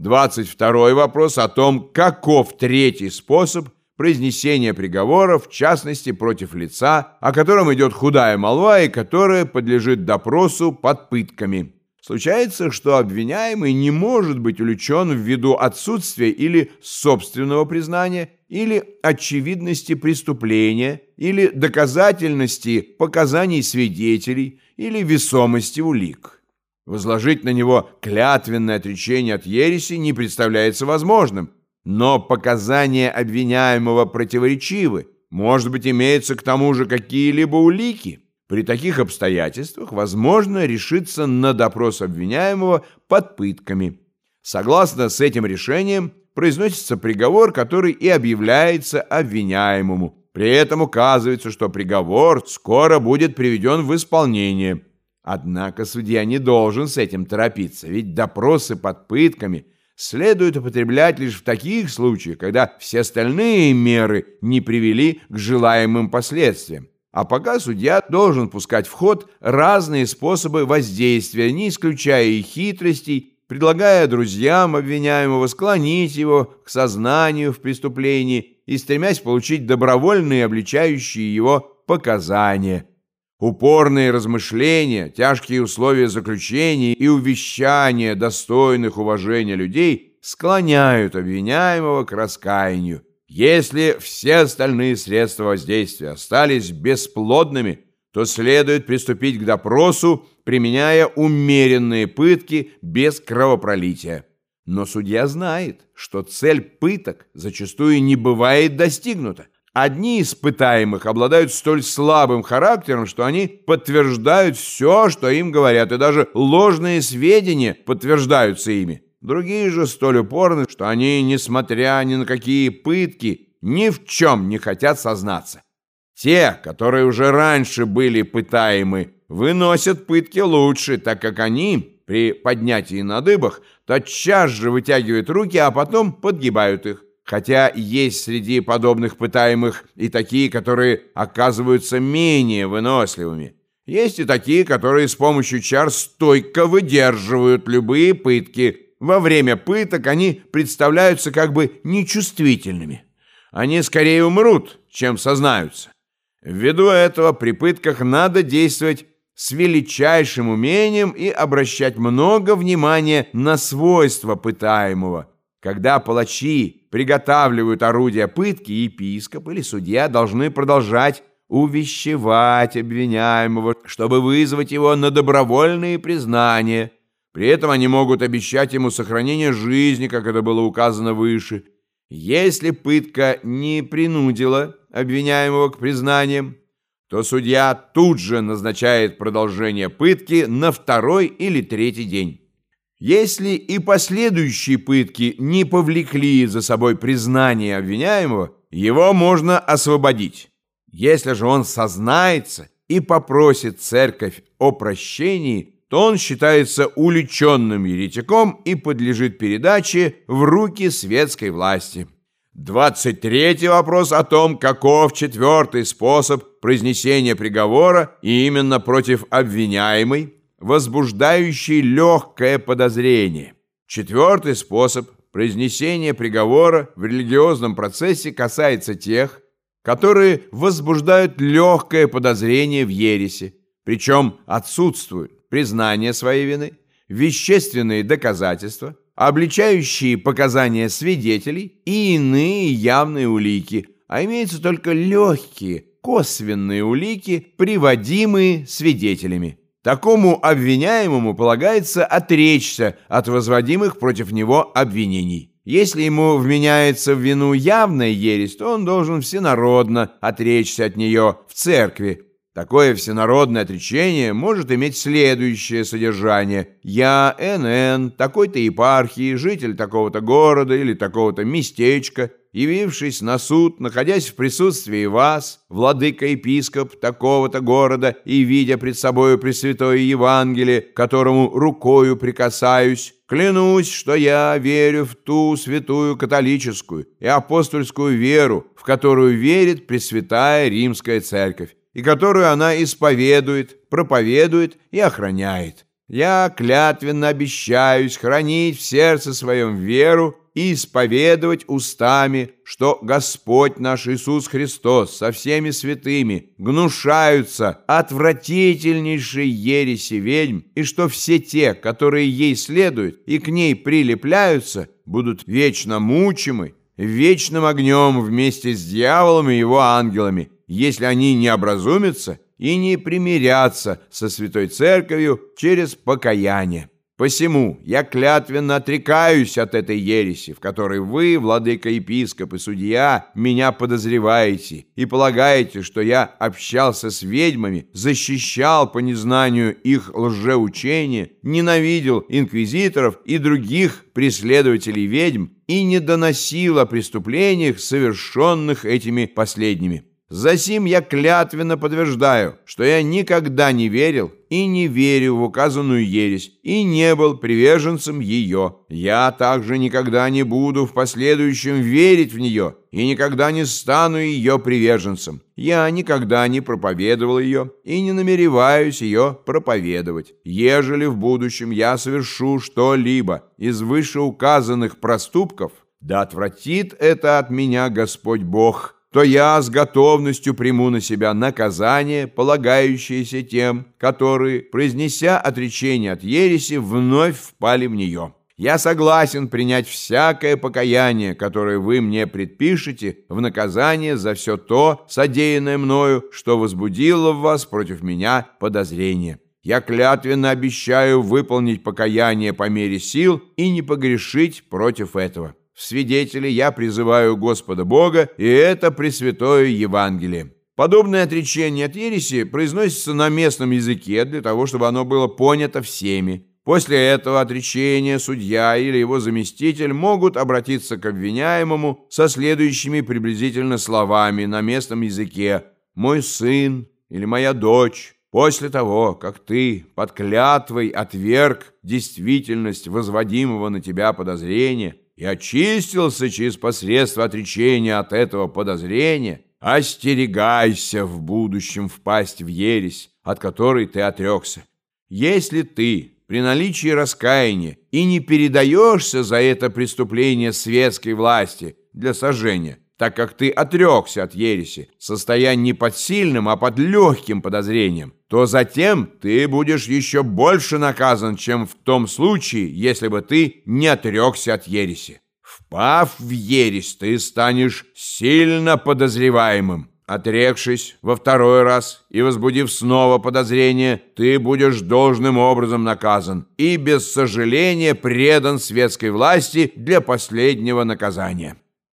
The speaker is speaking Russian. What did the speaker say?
22 вопрос о том, каков третий способ произнесения приговора, в частности, против лица, о котором идет худая молва и которое подлежит допросу под пытками. Случается, что обвиняемый не может быть увлечен ввиду отсутствия или собственного признания, или очевидности преступления, или доказательности показаний свидетелей, или весомости улик. Возложить на него клятвенное отречение от ереси не представляется возможным, но показания обвиняемого противоречивы, может быть, имеются к тому же какие-либо улики. При таких обстоятельствах возможно решиться на допрос обвиняемого под пытками. Согласно с этим решением произносится приговор, который и объявляется обвиняемому. При этом указывается, что приговор скоро будет приведен в исполнение. Однако судья не должен с этим торопиться, ведь допросы под пытками следует употреблять лишь в таких случаях, когда все остальные меры не привели к желаемым последствиям. А пока судья должен пускать в ход разные способы воздействия, не исключая и хитростей, предлагая друзьям обвиняемого склонить его к сознанию в преступлении и стремясь получить добровольные обличающие его показания. Упорные размышления, тяжкие условия заключения и увещания достойных уважения людей склоняют обвиняемого к раскаянию. Если все остальные средства воздействия остались бесплодными, то следует приступить к допросу, применяя умеренные пытки без кровопролития. Но судья знает, что цель пыток зачастую не бывает достигнута. Одни из пытаемых обладают столь слабым характером, что они подтверждают все, что им говорят, и даже ложные сведения подтверждаются ими. Другие же столь упорны, что они, несмотря ни на какие пытки, ни в чем не хотят сознаться. Те, которые уже раньше были пытаемы, выносят пытки лучше, так как они при поднятии на дыбах тотчас же вытягивают руки, а потом подгибают их. Хотя есть среди подобных пытаемых и такие, которые оказываются менее выносливыми. Есть и такие, которые с помощью чар стойко выдерживают любые пытки, во время пыток они представляются как бы нечувствительными. Они скорее умрут, чем сознаются. Ввиду этого при пытках надо действовать с величайшим умением и обращать много внимания на свойства пытаемого. Когда палачи приготавливают орудия пытки, епископ или судья должны продолжать увещевать обвиняемого, чтобы вызвать его на добровольные признания – при этом они могут обещать ему сохранение жизни, как это было указано выше. Если пытка не принудила обвиняемого к признаниям, то судья тут же назначает продолжение пытки на второй или третий день. Если и последующие пытки не повлекли за собой признание обвиняемого, его можно освободить. Если же он сознается и попросит церковь о прощении – то он считается уличенным еретиком и подлежит передаче в руки светской власти. 23 вопрос о том, каков четвертый способ произнесения приговора и именно против обвиняемой, возбуждающий легкое подозрение. Четвертый способ произнесения приговора в религиозном процессе касается тех, которые возбуждают легкое подозрение в ересе, причем отсутствуют признание своей вины, вещественные доказательства, обличающие показания свидетелей и иные явные улики, а имеются только легкие, косвенные улики, приводимые свидетелями. Такому обвиняемому полагается отречься от возводимых против него обвинений. Если ему вменяется в вину явная ересь, то он должен всенародно отречься от нее в церкви, Такое всенародное отречение может иметь следующее содержание. Я, НН, такой-то епархии, житель такого-то города или такого-то местечка, явившись на суд, находясь в присутствии вас, владыка-епископ такого-то города, и видя пред собою Пресвятое Евангелие, которому рукою прикасаюсь, клянусь, что я верю в ту святую католическую и апостольскую веру, в которую верит Пресвятая Римская Церковь и которую она исповедует, проповедует и охраняет. Я клятвенно обещаюсь хранить в сердце своем веру и исповедовать устами, что Господь наш Иисус Христос со всеми святыми гнушаются отвратительнейшей ереси ведьм, и что все те, которые ей следуют и к ней прилепляются, будут вечно мучимы, вечным огнем вместе с дьяволом и его ангелами, если они не образумятся и не примирятся со Святой Церковью через покаяние. Посему я клятвенно отрекаюсь от этой ереси, в которой вы, владыка-епископ и судья, меня подозреваете и полагаете, что я общался с ведьмами, защищал по незнанию их лжеучения, ненавидел инквизиторов и других преследователей ведьм и не доносил о преступлениях, совершенных этими последними. Засим я клятвенно подтверждаю, что я никогда не верил и не верю в указанную ересь и не был приверженцем ее. Я также никогда не буду в последующем верить в нее и никогда не стану ее приверженцем. Я никогда не проповедовал ее и не намереваюсь ее проповедовать. Ежели в будущем я совершу что-либо из вышеуказанных проступков, да отвратит это от меня Господь Бог» то я с готовностью приму на себя наказание, полагающееся тем, которые, произнеся отречение от ереси, вновь впали в нее. Я согласен принять всякое покаяние, которое вы мне предпишете в наказание за все то, содеянное мною, что возбудило в вас против меня подозрение. Я клятвенно обещаю выполнить покаяние по мере сил и не погрешить против этого. Свидетели я призываю Господа Бога, и это Пресвятое Евангелие. Подобное отречение от ереси произносится на местном языке для того, чтобы оно было понято всеми. После этого отречения судья или его заместитель могут обратиться к обвиняемому со следующими приблизительно словами на местном языке «Мой сын» или «Моя дочь». После того, как ты под клятвой отверг действительность возводимого на тебя подозрения, и очистился через посредство отречения от этого подозрения, остерегайся в будущем впасть в ересь, от которой ты отрекся. Если ты при наличии раскаяния и не передаешься за это преступление светской власти для сожжения, так как ты отрекся от ереси, состоя не под сильным, а под легким подозрением, то затем ты будешь еще больше наказан, чем в том случае, если бы ты не отрекся от ереси. Впав в ересь, ты станешь сильно подозреваемым. Отрекшись во второй раз и возбудив снова подозрение, ты будешь должным образом наказан и без сожаления предан светской власти для последнего наказания.